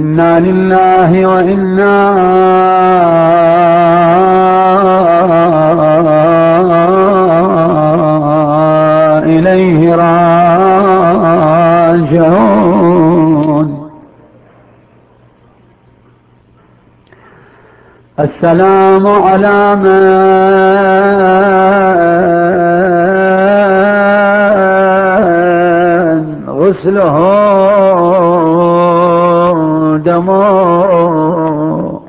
إنا لله وإنا إليه راجعون. السلام على من غسله دمه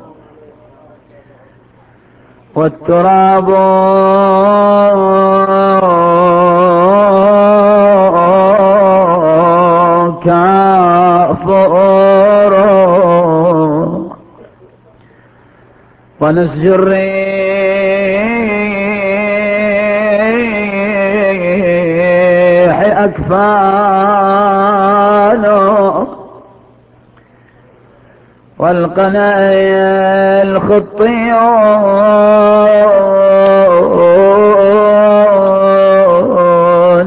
والتراب كافور. ونسج الريح أكفانه والقناة الخطي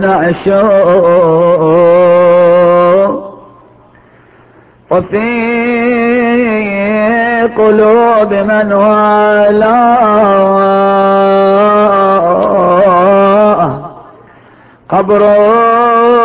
نعشو. وفي قلوب من والاه. قبره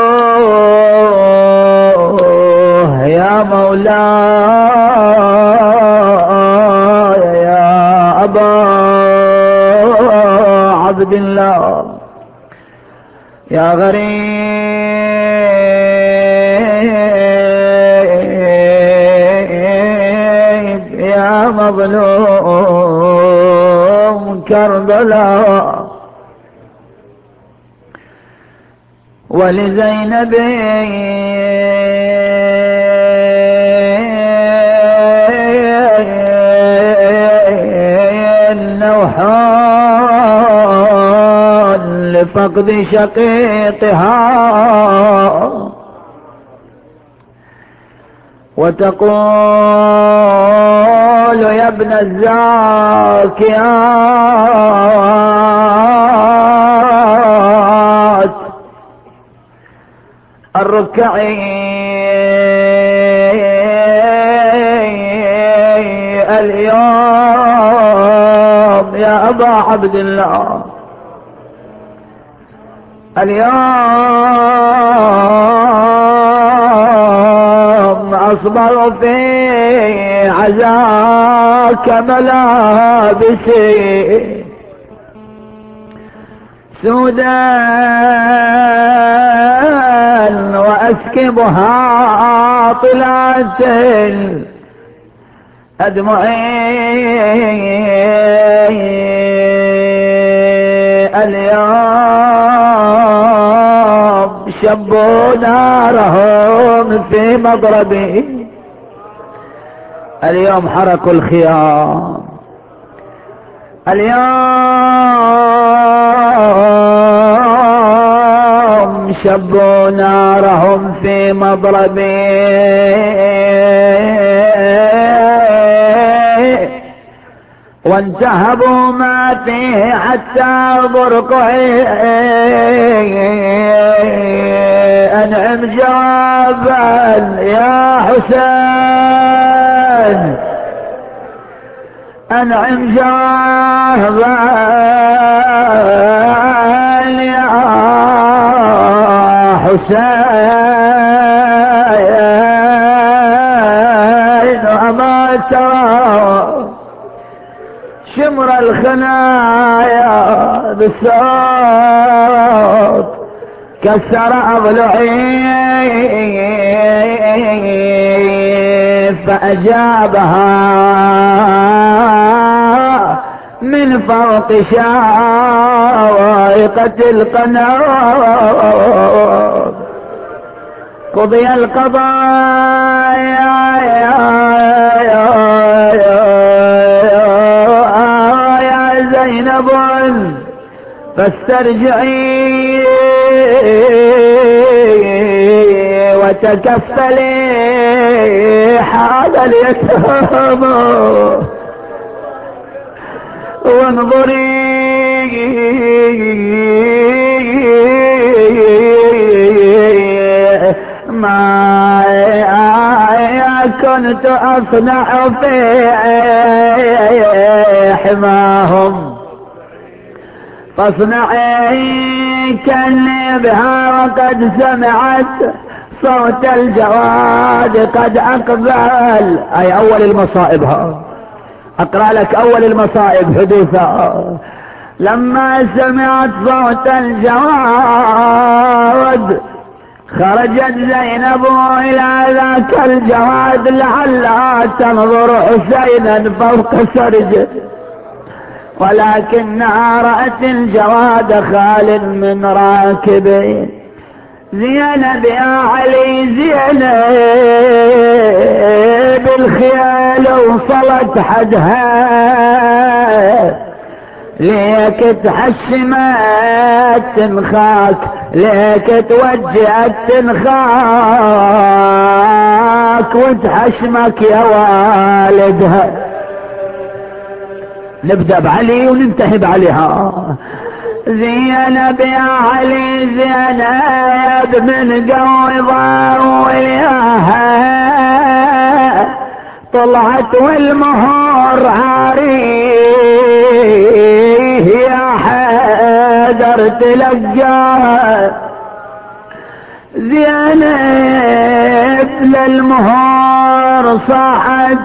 ولزينب. النوحان لفقد شقيقها. وتقول يا ابن الزاكيات الركعي اليوم يا أبا عبد الله. اليوم أصبر في عزاك ملابسي سودا وأسكبها طلعت أدمعي اليوم شبوا نارهم في مضربي. اليوم حركوا الخيام. اليوم شبوا نارهم في مضربي وانتهبوا ما فيه حتى برقعي أنعم جوابا يا حسين. أنعم جوابا يا حسين وما ترى شمر الخنايا بالصوت كسر أضلعي. فأجابها. من فوق شائقة القناة قضي القضاء يا يا يا يا يا زينب فاسترجعي وتكفلي حال اليتامى. وانظري ما كنت أصنع في حماهم فاصنعي كني بها وقد سمعت صوت الجواد قد أقبل. أي أول المصائب ها. أقرأ لك أول المصائب حدوثا لما سمعت صوت الجواد خرجت زينب إلى ذاك الجواد لعلها تنظر حسينا فوق سرجه ولكنها رأت الجواد خال من راكبين. زينب يا علي زينب بالخيال وصلت حدها. ليك تحشمت تنخاك ليك توجهت تنخاك وتحشمك يا والدها. نبدأ بعلي وننتهي بعليها. زينب يا علي زينب من قوضة وياها. طلعت والمهور عاريه يا حيدر تلقاها زينب للمهور صاحت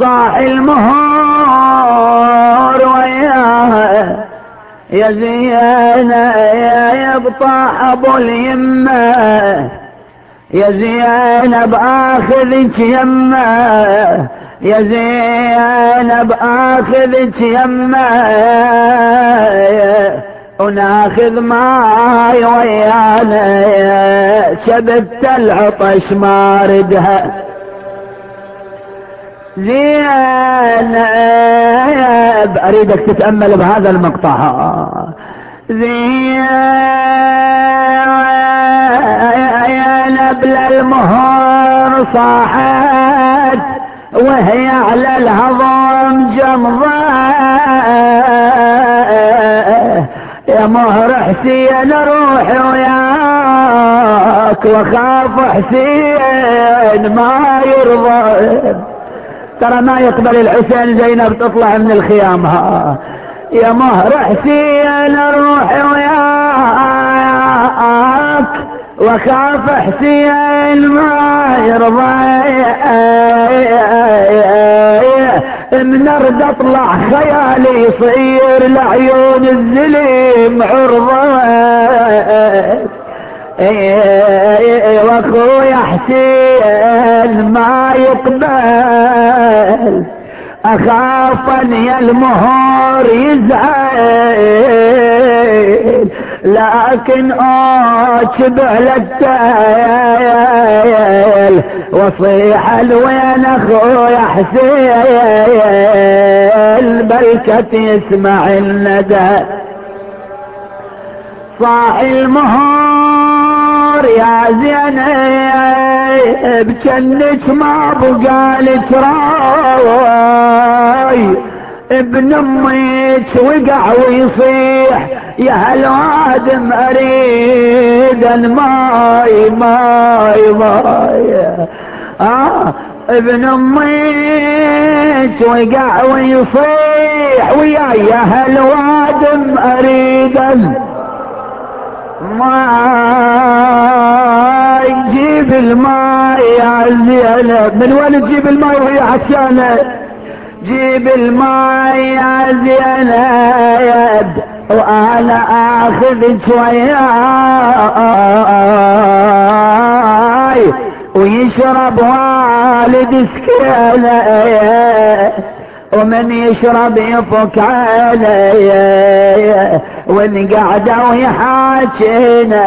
صاح المهور وياها. يا زينة يا يبطى أبو اليمة. يا زينب اخذك يمة. يا زينب اخذك يمة. وناخذ ماي ويانا. شبت العطش ما ردها. زينب أريدك تتأمل بهذا المقطع. زينب للمهور صاحت وهي على الهضم جمضة. يا مهر حسين روح وياك وخاف حسين ما يرضى. ترى ما يقبل الحسين زينب تطلع من الخيام. ها. يا مهر حسين روحي وياك وخاف حسين ما يرضى. من ارد اطلع خيالي يصير لعيون الزليم عرضه وأخويا حسين ما يقبل. اخاف ان المهور يزعل. لكن اتبع للتايل وصيح الوين أخويا حسين. بلكت يسمع الندى. صاح المهور يا زينب كنك ما بقالك راي. ابن أمك وقع ويصيح يا هالوادم اريد ماي ماي ماي. آه ابن أمك وقع ويصيح وياي يا هالوادم اريد ما يجيب الماء يا زينب من وين تجيب الماء وهي عشانة؟ جيب الماء يا زينب وأنا اخذك وياي ويشرب والد سكينة. ومن يشرب يفك علي. وان قاعدة ويحاكينا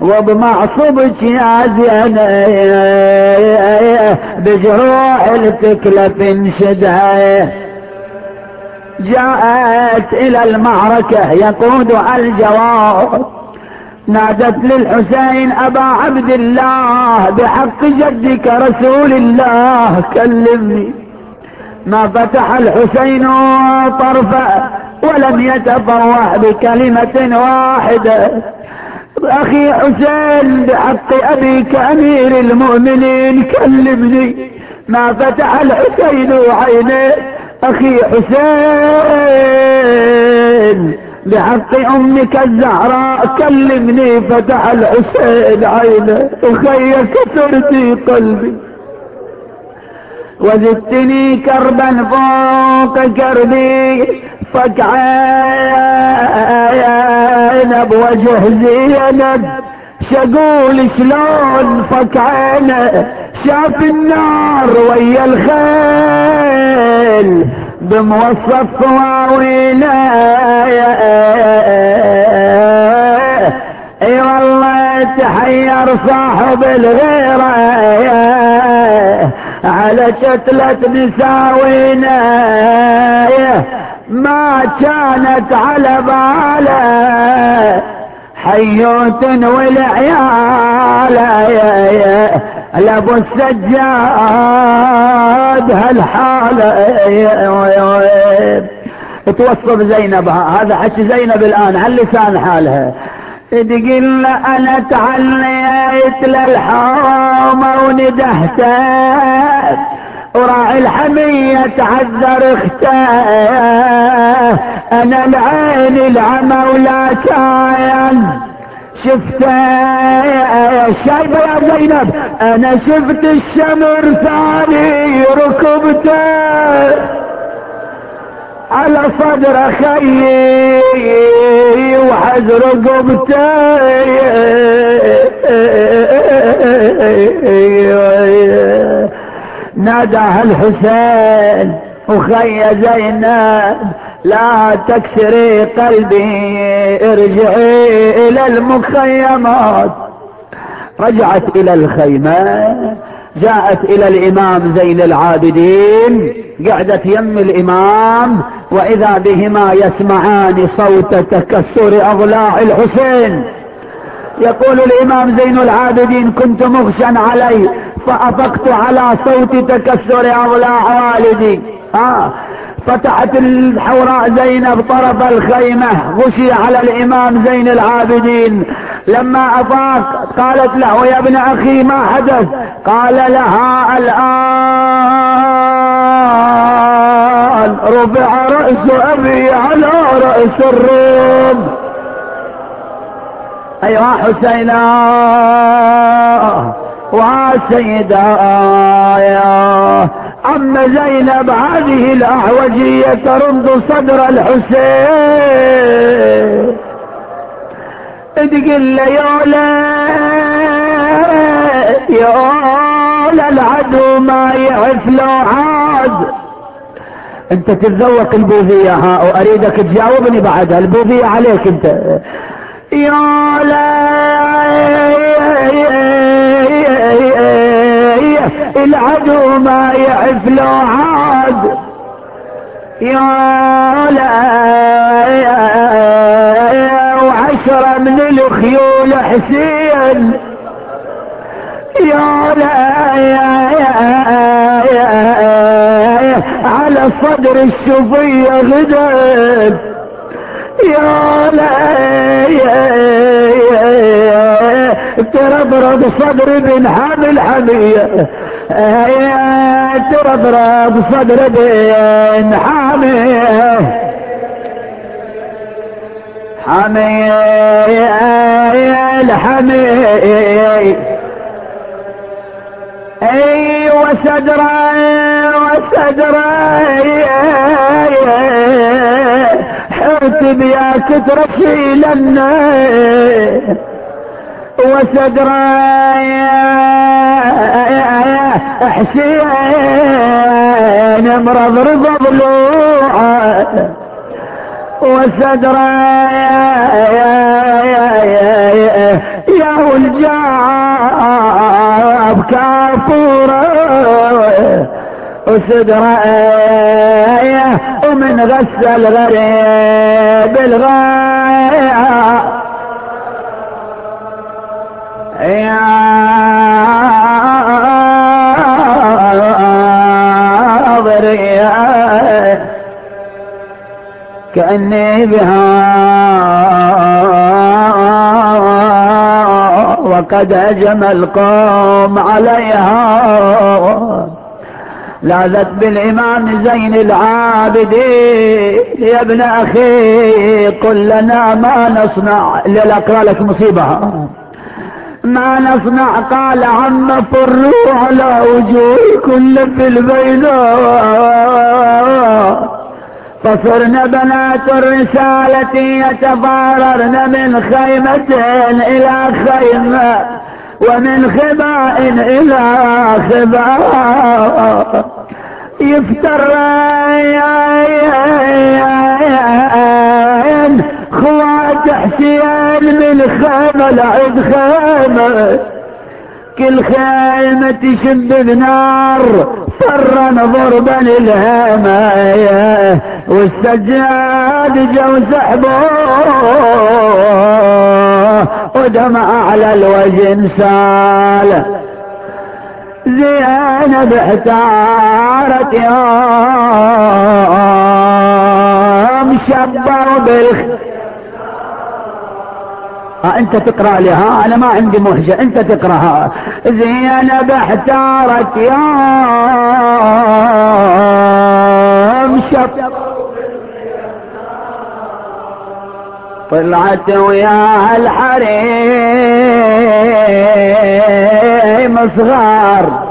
وبمعصبك يا زينة. بجروح التكلف انشدها جاءت إلى المعركة يقودها الجواب. نادت للحسين أبا عبد الله بحق جدك رسول الله كلمني. ما فتح الحسين طرفا ولم يتفوه بكلمة واحدة. أخي حسين بحق أبيك أمير المؤمنين كلمني. ما فتح الحسين عينيه أخي حسين بحق أمك الزهراء كلمني. فتح الحسين عينه. أخي كسرتي قلبي. وزدتني كربا فوق كربي فكعين بوجه زينب. شقول شلون فكعينه شاف النار ويا الخيل. بموصف طواويله اي والله تحير صاحب الغيرة. على شتلة نساوينا ما كانت على باله. حيوت والعيال لابو السجاد هالحالة. توصف زينب. هذا حكي زينب الآن. على لسان حالها. تقول أنا تعليت للحومة وندهته وراعي الحمية تعذر اخته أنا العين العمى ولا كاين. شفته شايبة يا زينب؟ أنا شفت الشمر ثاني ركبته على صدر خيي وحزر رقبتي ناداها الحسين وخي زينب لا تكسري قلبي ارجعي إلى المخيمات. رجعت إلى الخيمة جاءت إلى الإمام زين العابدين قعدت يم الإمام وإذا بهما يسمعان صوت تكسر اضلاع الحسين. يقول الإمام زين العابدين كنت مغشا علي فأفقت على صوت تكسر اضلاع والدي. آه. فتحت الحوراء زينب طرف الخيمة غشي على الإمام زين العابدين. لما افاق قالت له يا ابن أخي ما حدث؟ قال لها الآن رفع رأس أبي على رأس الروم. ايها حسينا. وسيدا يا اما زينب هذه الاعوجية ترد صدر الحسين. تقول يولا يولا العدو ما يعرف لو عاد. أنت تتذوق البوذية ها وأريدك تجاوبني بعدها البوذية عليك أنت. يولا العدو ما يعرف لو عاد. يا لا وعشرة من الخيول حسين. يا لا يا يا يا على صدر الشفية غدب يا لا يا تربرب صدر بن حامل حمية تربرب صدر بن حامل. حمي الحمي اي وسدرا حسين مرض رضا ضلوعه وصدره يا والجاب كافورة وصدره ومن غسل غريب الغاية يا كأني بها وقد هجم القوم عليها. لاذت بالإمام زين العابدين يا ابن أخي قل لنا ما نصنع للاقرا لك مصيبة. ما نصنع قال عم فروا على وجوهكم في البيضاء فصرنا بنات الرسالة يتفاررن من خيمة إلى خيمة ومن خباء إلى خباء. يفترين خوات حسين من خيمة لعد خيمة. كل خيمة تشب بنار فرا ضربا الهامة والسجاد جو سحبوه ودمع على الوجه سال. زينب احتارت يوم شبر بالخ ها انت تقرأ لي ها أنا ما عندي مهجة انت تقرأها. زينب احتارت يوم شبر طلعت ويا الحريم صغار.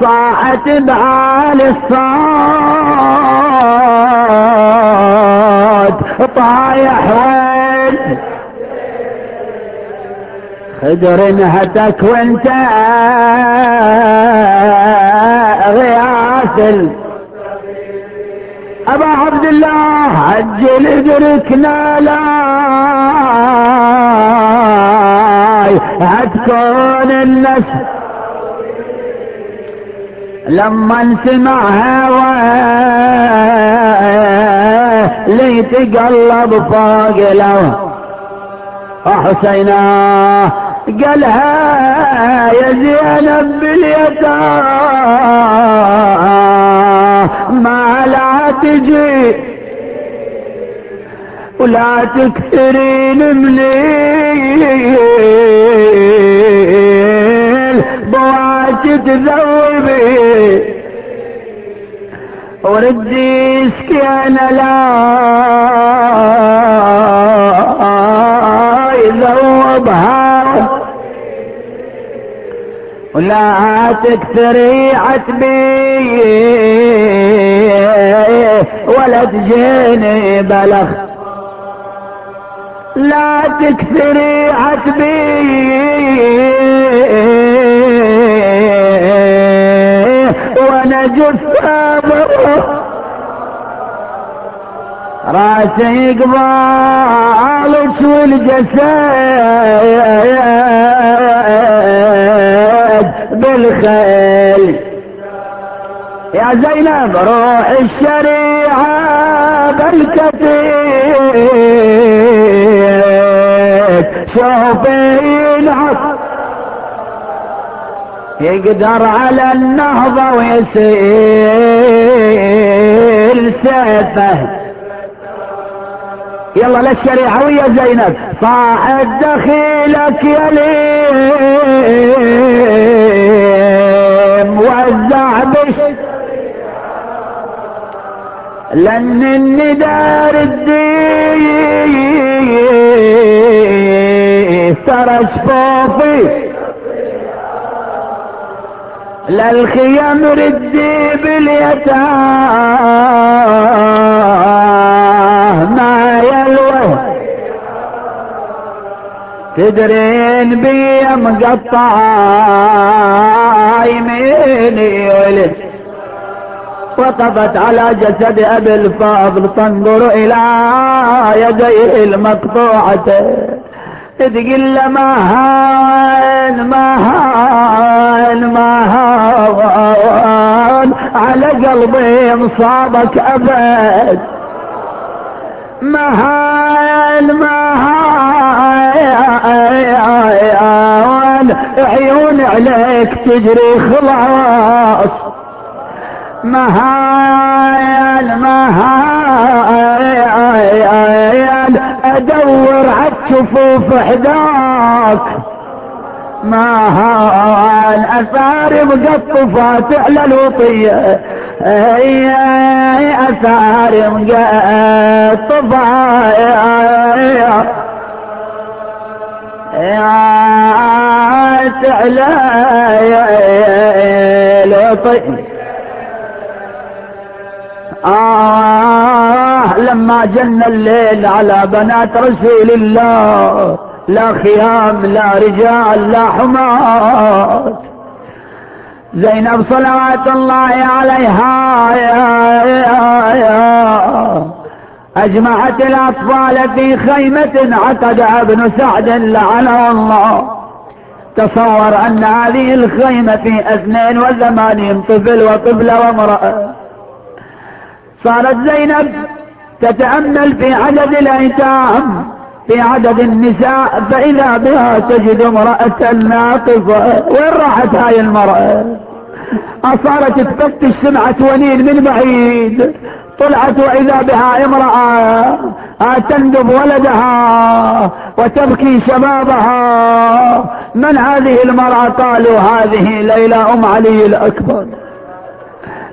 صاحت بعالي الصوت طايح وين خدر هتك وانت غياث أبا عبد الله عجل ادركنا لا هتكون النسل لما نسمعها لي تقلب فوق لو حسينا. قالها يا زينب باليتام ما لا تجي ولا تكثرين مليل بواك تذوبي وردي سكينة لا يذوبها ولا تكثري عتبي ولا تجيني بلغ لا تكثري عتبي وأنا جثة راسي قبالك والجسد بالخيل. يا زينب روح الشريعة بالكتيب شوفي العصر يقدر على النهضة ويسير سيفه. يلا للشريعة ويا زينب. صاحب دخيلك يا ليم. وزع بش. لأن الندار الدين ترى شفوفي للخيام ردي باليتامى تدرين بي مقطع يميني ولد. وقفت على جسد أبي الفاضل تنظر إلى يديه المقطوعة. تقول له ما هان ما هان ما هان على قلبي مصابك أبد. ما هان ما هان عيون عليك تجري خلاص. ما هان أدور عك جفوف حداك. ما هان أثار مقطفات على الوطية. اي أثار مقطفات. على الوطية آه لما جن الليل على بنات رسول الله لا خيام لا رجال لا حمات زينب صلوات الله عليها يا يا يا أجمعت الأطفال في خيمة عقدها ابن سعد لعنه الله. تصور أن هذه الخيمة في اثنين وثمانين طفل وطفلة وامرأة. صارت زينب تتأمل في عدد الأيتام في عدد النساء فإذا بها تجد امرأة ناقصة وين راحت هاي المرأة؟ أصارت تفتش سمعة ونين من بعيد. طلعت وإذا بها امرأة تندب ولدها وتبكي شبابها. من هذه المرأة؟ قالوا هذه ليلى أم علي الأكبر.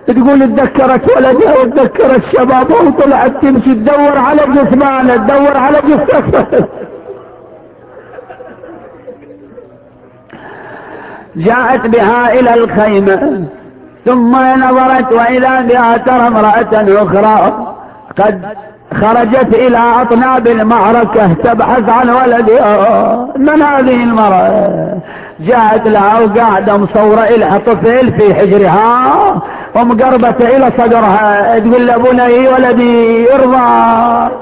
تقول تذكرت ولدها وتذكرت شبابها وطلعت تمشي تدور على جثمانه تدور على جثته جاءت بها إلى الخيمة. ثم نظرت واذا بها ترى امرأة أخرى قد خرجت إلى أطناب المعركة تبحث عن ولدها. من هذه المرأة؟ جاءت لها وقاعدة مصورة لها طفل في حجرها ومقربة إلى صدرها. تقول لابني ولدي ارضى.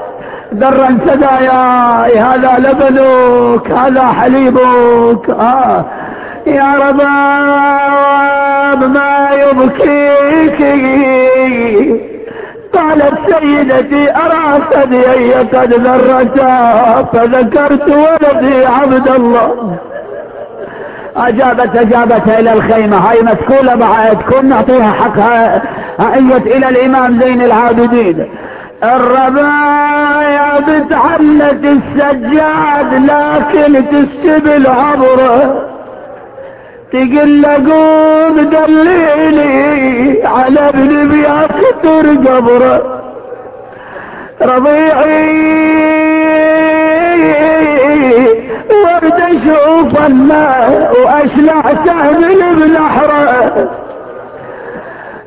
درا سداياي هذا لبنك هذا حليبك. آه. يا رباب ما يبكيك. قالت سيدتي أرى ثديي قد ذرتا فذكرت ولدي عبد الله. اجابت أجابت إلى الخيمة هاي مسكولة بعد كن نعطيها حقها ايت إلى الإمام زين العابدين. الربايا بتعلت السجاد لكن تستبل عبره تقل قوم دليني على ابن بياكتر قبره. ربيعي ورد أشوف الماء واشلع سهم بالاحرى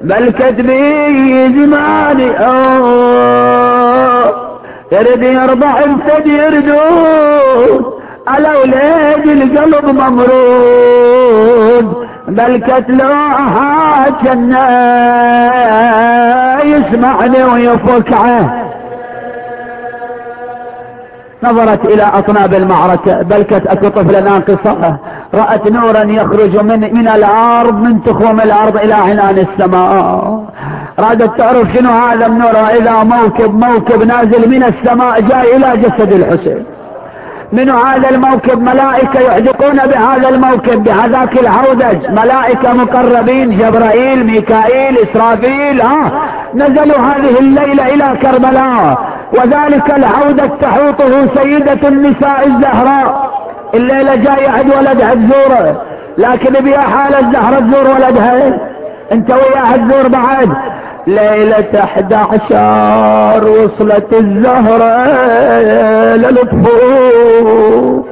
بل كتبي زماني أوه يرد يرضع انت يردون على ولاد القلب ممرود بل كتلوها كنا يسمعني ويفكعه نظرت إلى أطناب المعركة بلكت أكو طفلة ناقصة. رأت نورا يخرج من, من الأرض من تخوم الأرض إلى عنان السماء. رادت تعرف شنو هذا النور؟ إذا موكب موكب نازل من السماء جاي إلى جسد الحسين. من هذا الموكب ملائكة يحدقون بهذا الموكب بهذاك الهودج ملائكة مقربين جبرائيل ميكائيل إسرافيل ها؟ نزلوا هذه الليلة إلى كربلاء. وذلك العودة تحوطه سيدة النساء الزهراء. الليلة جاي عند ولدها تزوره لكن بيا حال الزهرة تزور ولدها أنت وياها تزور بعد. ليلة أحد عشر وصلت الزهرة للطفوف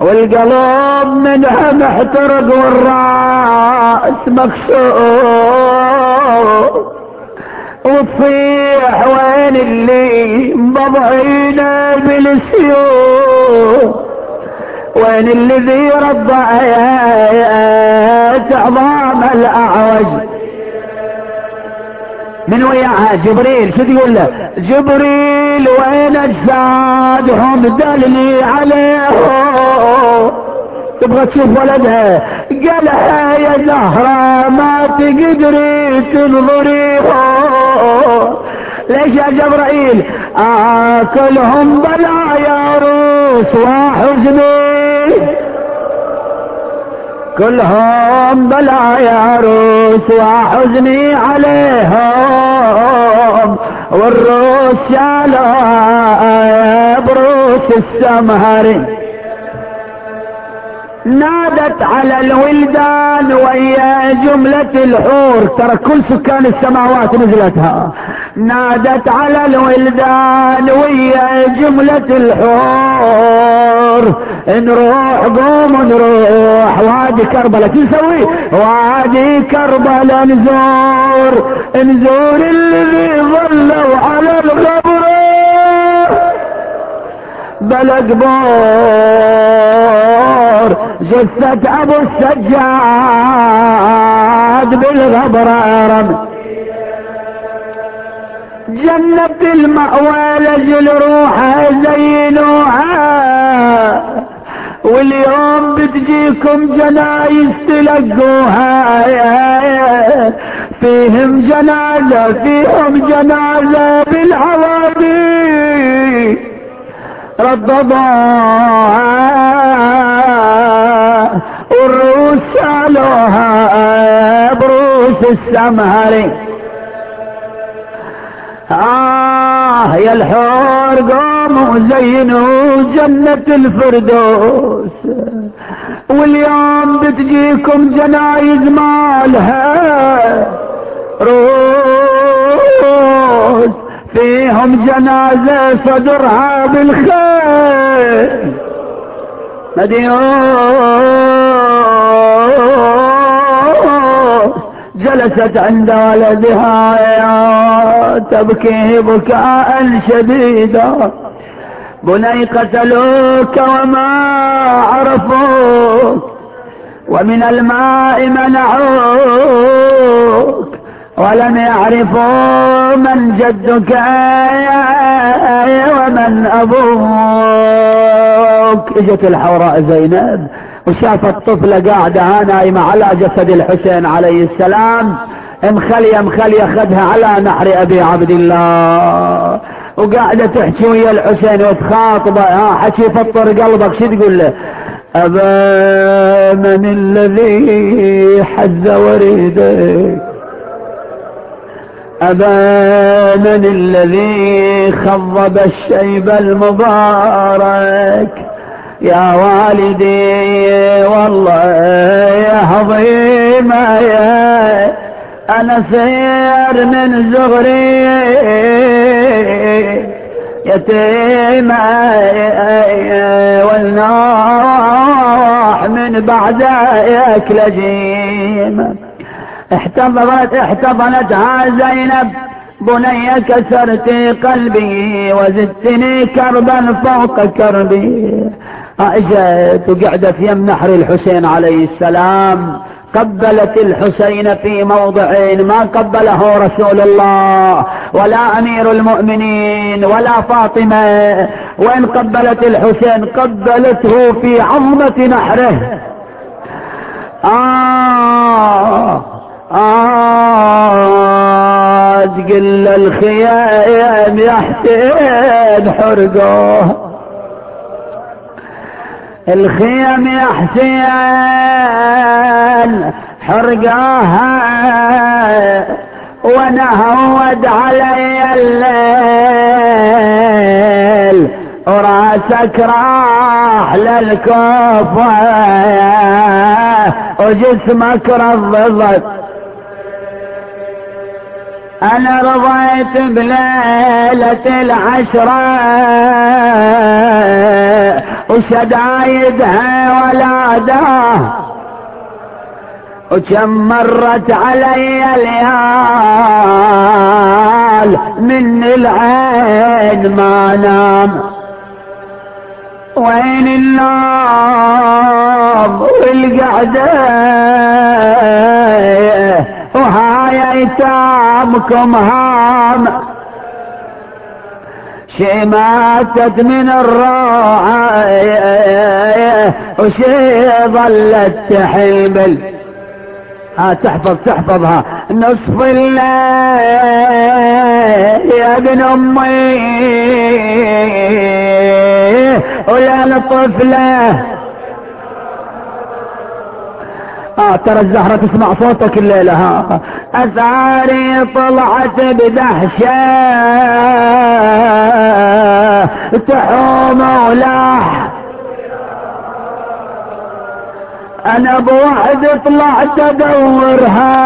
والقلب منها محترق والرأس مكسور. وتصيح وين اللي مضعينا بالسيوف. وين الذي رضع عظام الأعوج. من وياها جبريل شو تقول له؟ جبريل وين اجسادهم دلني عليهم؟ تبغى تشوف ولدها قالها يا زهرة ما تقدري تنظريهم ليش يا جبرائيل؟ آكلهم بلا يا روس وحزني. كلهم بلا يا روس وحزني عليهم. والروس شالوا بروس بروس السمهري نادت على الولدان ويا جملة الحور. ترى كل سكان السماوات نزلتها. نادت على الولدان ويا جملة الحور. نروح قوم نروح وادي كربلاء. شو نسوي؟ وادي كربلاء نزور. نزور اللي ظلوا على الغبر بلد بور جثة أبو السجاد بالغبر رمي جنة المأوى لجل روحها زينوها. واليوم بتجيكم جنايز تلقوها. فيهم جنازة فيهم جنازة بالعوادي رددوها والروس سألوها بروس السمهري آه يا الحور قوموا زينوا جنة الفردوس. واليوم بتجيكم جنايز مالها. روس فيهم جنازة صدرها بالخير. مديون جلست عند ولدها. تبكي بكاء شديدا. بني قتلوك وما عرفوك. ومن الماء منعوك. ولم يعرفوا من جدك ومن أبوك. إجت الحوراء زينب وشافت طفلة قاعدة نايمة على جسد الحسين عليه السلام. مخلية مخلية خدها على نحر أبي عبد الله. وقاعدة تحكي ويا الحسين وتخاطبه. ها حكي فطر قلبك شو تقول له؟ أبا من الذي حز وريدك. أبا من الذي خضب الشيب المبارك. يا والدي والله يا عظيمة يا أنا سير من زغري يتيمة والنوح من بعدك لجيمة احتضنت احتضنتها زينب بني كسرت قلبي وزدتني كربا فوق كربي. اجت وقعدت يم نحر الحسين عليه السلام. قبلت الحسين في موضع ما قبله رسول الله ولا أمير المؤمنين ولا فاطمة. وين قبلت الحسين قبلته في عظمة نحره. آه آه تقل الخيام يا حسين حرقوه الخيم يا حسين حرقاها وأنا هود علي الليل وراسك راح للكوفة وجسمك رضضت أنا رضيت بليلة العشرة وشدايدها ولادها. وكم مرت علي ليال من العين ما نام. وين النوم والقعدة؟ وهاي ايتامكم هام. شي ماتت من الروعة وشي ظلت تحمل ها تحفظ تحفظها. نصف الليل يا ابن أمي ويا الطفلة آه ترى الزهرة تسمع صوتك الليلة ها. أثاري طلعت بدهشة. تحوم ولاح أنا بوحد طلعت أدورها.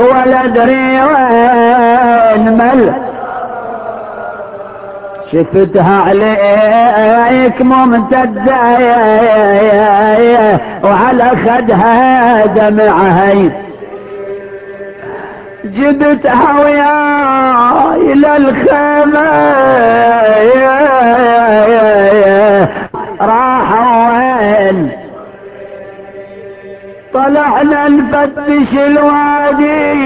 ولا أدري وين مل شفتها عليك ممتدة وعلى خدها دمعها. جبتها وياي إلى الخيمة. راحوا وين؟ طلعنا نفتش الوادي.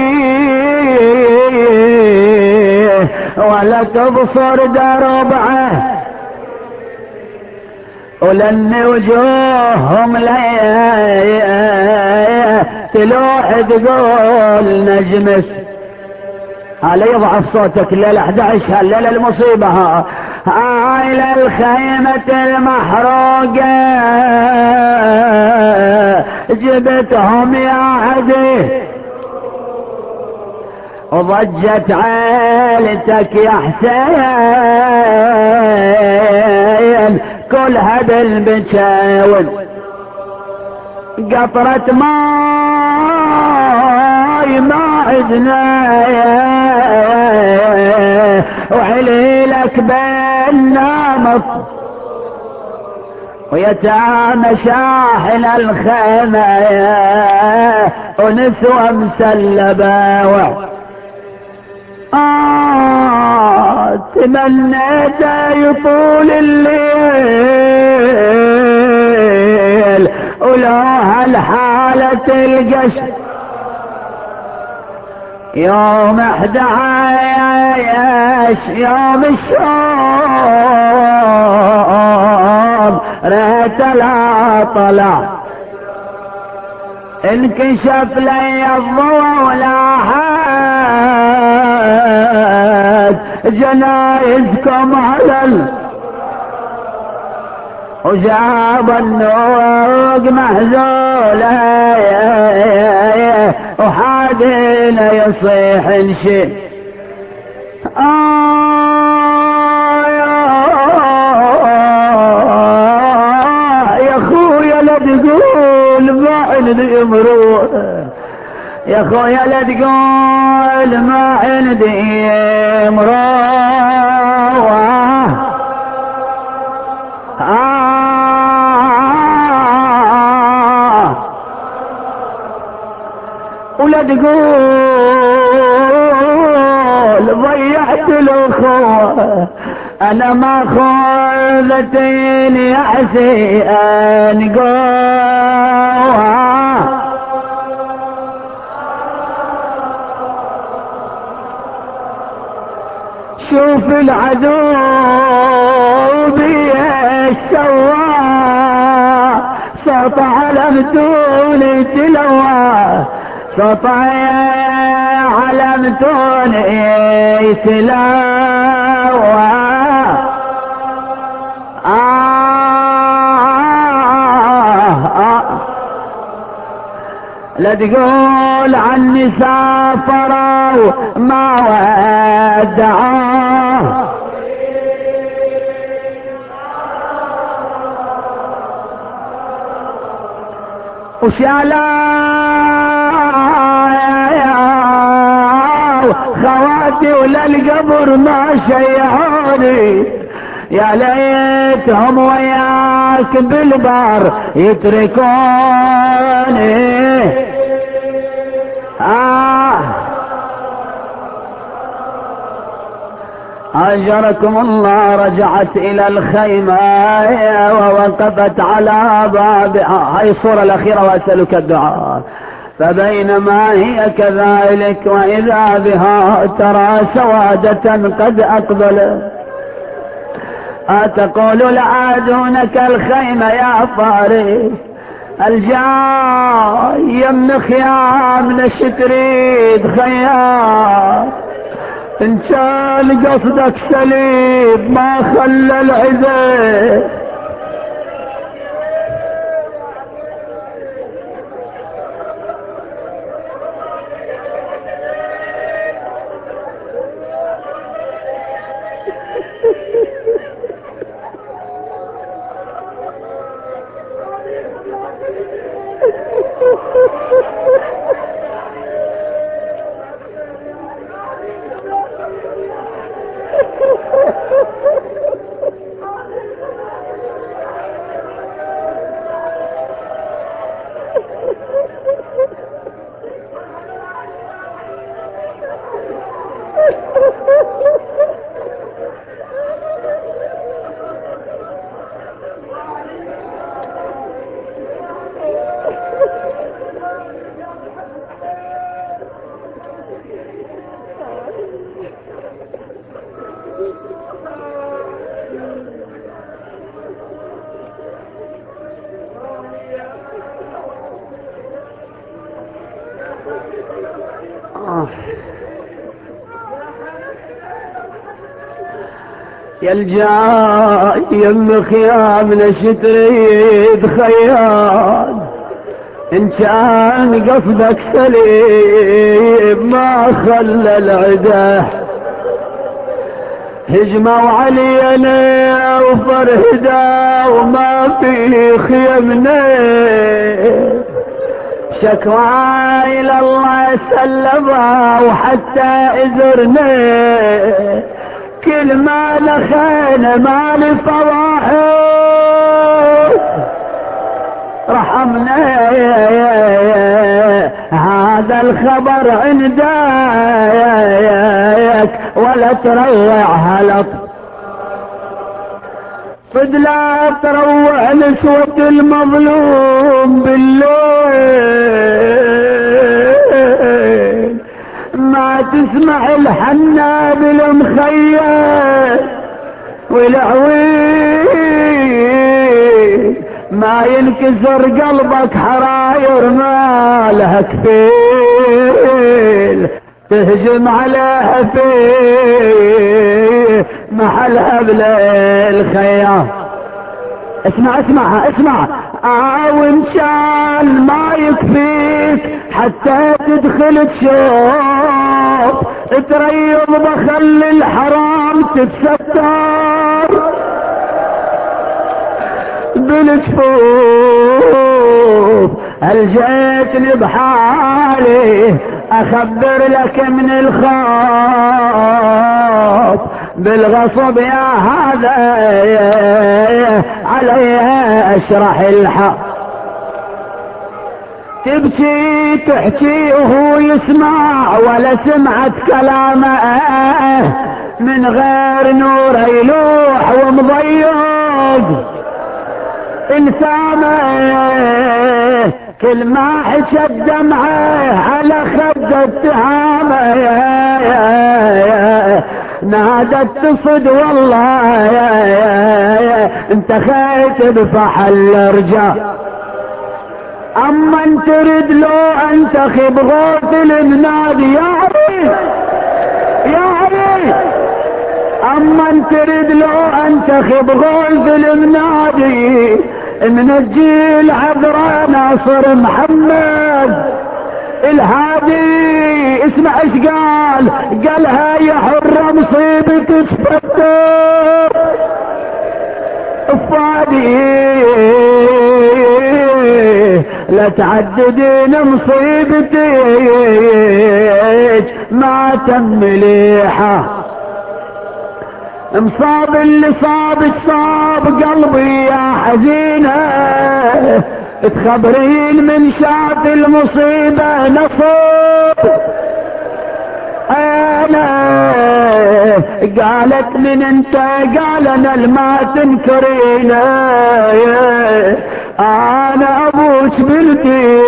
ولا تبصر دربعه ولن وجوههم ليه تلوح تقول نجمس. هلا يضعف صوتك الليلة 11 هالليلة المصيبة؟ هاي الخيمة المحروقة. جبتهم يا عدي. وضجت عيلتك يا حسين. كلها بالبشاون قطرة ماي ما عدنا. وعليلك بيننا مصر ويتامى شاحن الخيمة. ونسوى مسلبة. آه تمنيت يطول الليل ولو هالحالة القش يوم إحدى عايش يوم الشوم ريت لا طلع. انكشف لي الضوء ولا حد جنايزكم على ال وجاب النوق مهزولة وحادين يصيح نشي آه يا اخويا لا تقول عندي مروح يا أخويا لا تقول ما عندي مروح آه. ولا تقول ضيعت الأخوة. أنا ما خذتني احسي أن شوف العدو بيش سوا سطع علمتوني تلوى سطع علمتوني تلوى آه. لا تقول عني سافروا ما ودعوه. وشالا خواتي ولا القبر ما شيعوني. يا ليتهم وياك بالبار يتركوني. آه. أجركم الله رجعت إلى الخيمة ووقفت على بابها هاي الصورة الأخيرة وأسألك الدعاء. فبينما هي كذلك وإذا بها ترى سوادة قد أقبلت أتقول لا دونك الخيمة يا فارس الجاي يم خيام نشتريد خيام. إن كان قصدك سليم ما خلى العذاب يا الجاي يم خيام تريد خيال إن كان قصدك سليم ما خلى العده هجموا علينا وفرهدا وما في خيمنا. شكوى إلى الله سلمها وحتى إذرنا. كل ما لخينا ما لفواحد رحمنا هذا الخبر عندك ولا تروع هلط فدلا تروع نسوة المظلوم بالليل. تسمع الحنا بالمخيل والعويل ما ينكسر قلبك حراير ما لها كفيل. تهجم عليها في محلها بالخيام اسمع اسمع اسمع. أو ان شان ما يكفيك حتى تدخل تشوف. تريض بخل الحرام تتستر. بالجفوف الجيتني بحالي أخبر لك من الخوف. بالغصب يا هذا علي أشرح الحق. تبكي تحكي وهو يسمع ولا سمعت كلامه من غير نور يلوح ومضيق. انسامه كل ما حشت دمعه على خد التهامه نادت تصد والله يا يا انت خيت بفحل الرجال أنت ترد لو يا علي يا علي اما انت ترد لو انتخب غوث المنادي من الجيل عذرا ناصر محمد. الهادي اسمع إيش قال؟ قالها يا حرة مصيبة تفتر فادي. لا تعددين مصيبتك ما تم مليحه مصاب اللي صابك صاب قلبي يا حزينة تخبرين من شاف المصيبة نصب. أنا قالت من انت؟ قال أنا الما تنكرينا أنا أبوك بلدي.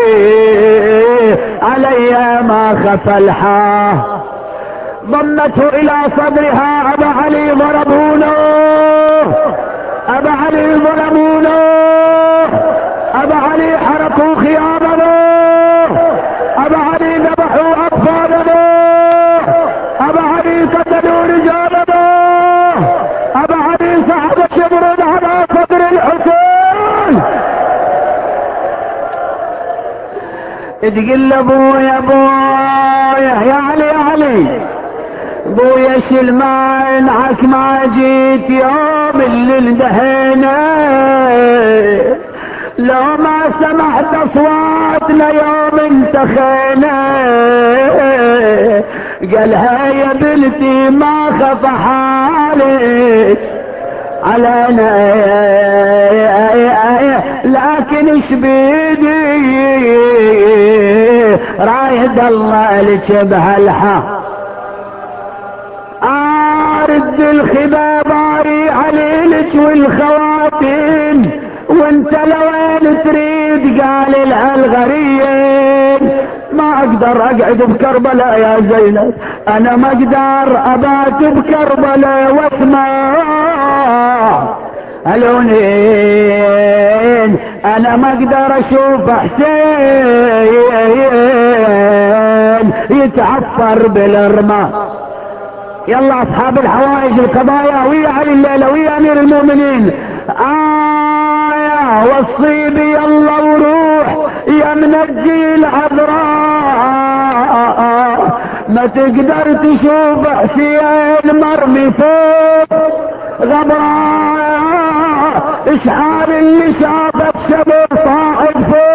علي ما خف الحاه. ضمته إلى صدرها ابا علي ضربونه. ابا علي ظلمونه تقول ابويا ابويا يا علي يا علي. بويا شلمان عك ما جيت يوم اللي اندهينا لو ما سمعت أصواتنا يوم انتخينا. قالها يا بنتي ما خف حالك علينا. لكن إيش بيدي؟ رايد الله لك بهالحق. أرد الخباباري عليلك والخواتم وانت لوين تريد؟ قال الغريب ما أقدر أقعد بكربلاء يا زينب. أنا ما أقدر أبات بكربلاء وأسمع. الونين أنا ما أقدر أشوف حسين يتعفر بالرمى. يلا أصحاب الحوائج القضايا ويا علي الليلة ويا أمير المؤمنين. آية وصي بي يلا وروح يا منجي العذراء ما تقدر تشوف حسين مرمي فوق. غبراء اشعار اللي شافت شبه صاعد فوق.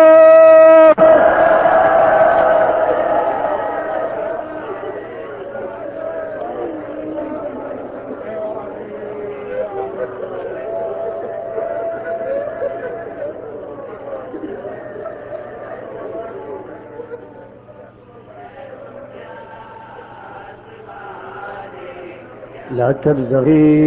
تبزغي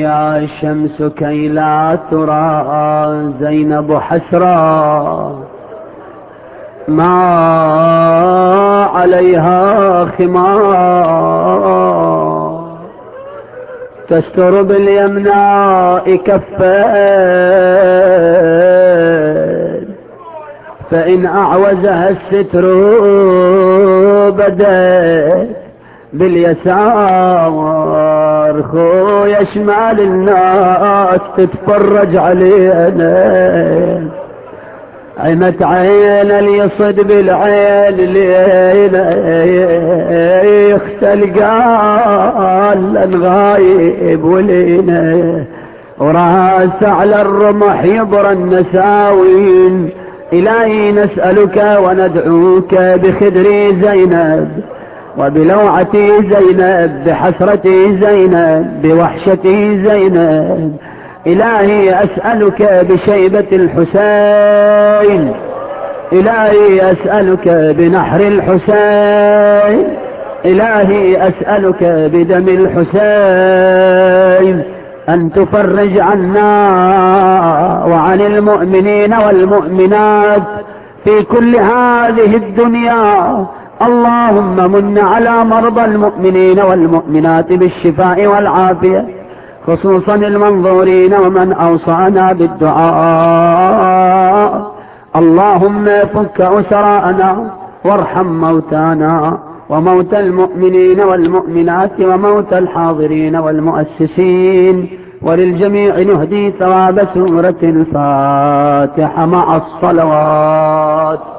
يا شمس كي لا ترى زينب حسرا ما عليها خمار تستر باليمناء كفين فإن أعوزها الستر بدأ باليسار خويا شمال الناس تتفرج علينا. عمت عين اللي يصد بالعين لينا يختل قال غايب ولينا. ورأس على الرمح يبرى النساوين إلهي نسألك وندعوك بخدر زينب وبلوعة زينب بحسرة زينب بوحشة زينب. إلهي أسألك بشيبة الحسين إلهي أسألك بنحر الحسين إلهي أسألك بدم الحسين. أن تفرج عنا وعن المؤمنين والمؤمنات في كل هذه الدنيا. اللهم من على مرضى المؤمنين والمؤمنات بالشفاء والعافية خصوصا المنظورين ومن أوصانا بالدعاء. اللهم فك أسراءنا وارحم موتانا. وموت المؤمنين والمؤمنات وموت الحاضرين والمؤسسين وللجميع نهدي ثواب سورة الفاتحة مع الصلوات.